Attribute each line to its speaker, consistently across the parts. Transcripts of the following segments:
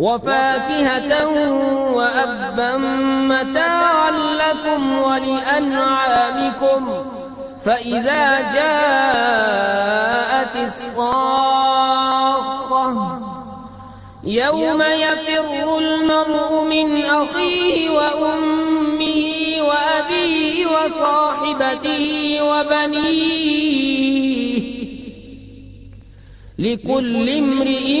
Speaker 1: وفاكهة وأبا متاعا لكم ولأنعامكم فإذا جاءت الصاخة يوم يفر المرء من أخيه وأمه وأبيه وصاحبته وبنيه لكل امرئ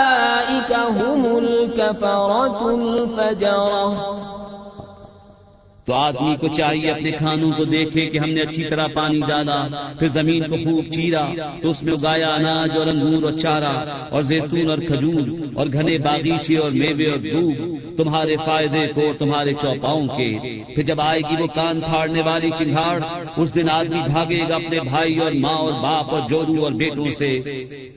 Speaker 1: الفجرة.
Speaker 2: تو آدمی کو چاہیے اپنے کھانوں کو دیکھے کہ ہم نے اچھی طرح پانی ڈالا، پھر زمین کو خوب چیرا، تو اس میں اگایا اناج اور انگور اور چارا اور زیتون اور کھجور اور گھنے باغیچے اور میوے اور دودھ تمہارے فائدے کو تمہارے چوپاؤں کے۔ پھر جب آئے گی وہ کان پھاڑنے والی چنگاڑ اس دن آدمی بھاگے گا اپنے بھائی اور ماں اور باپ اور جورو اور بیٹوں سے۔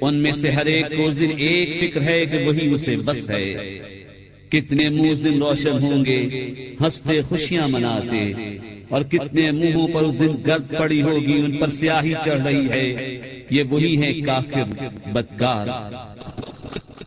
Speaker 2: ان میں سے ہر ایک کو اس دن ایک فکر ہے کہ وہی اسے بس ہے۔ کتنے منہ دن روشن ہوں گے ہنستے خوشیاں مناتے اور کتنے منہوں پر اس دن گرد پڑی ہوگی ان پر سیاہی چڑھ رہی ہے۔ یہ وہی ہے کافر بدکار۔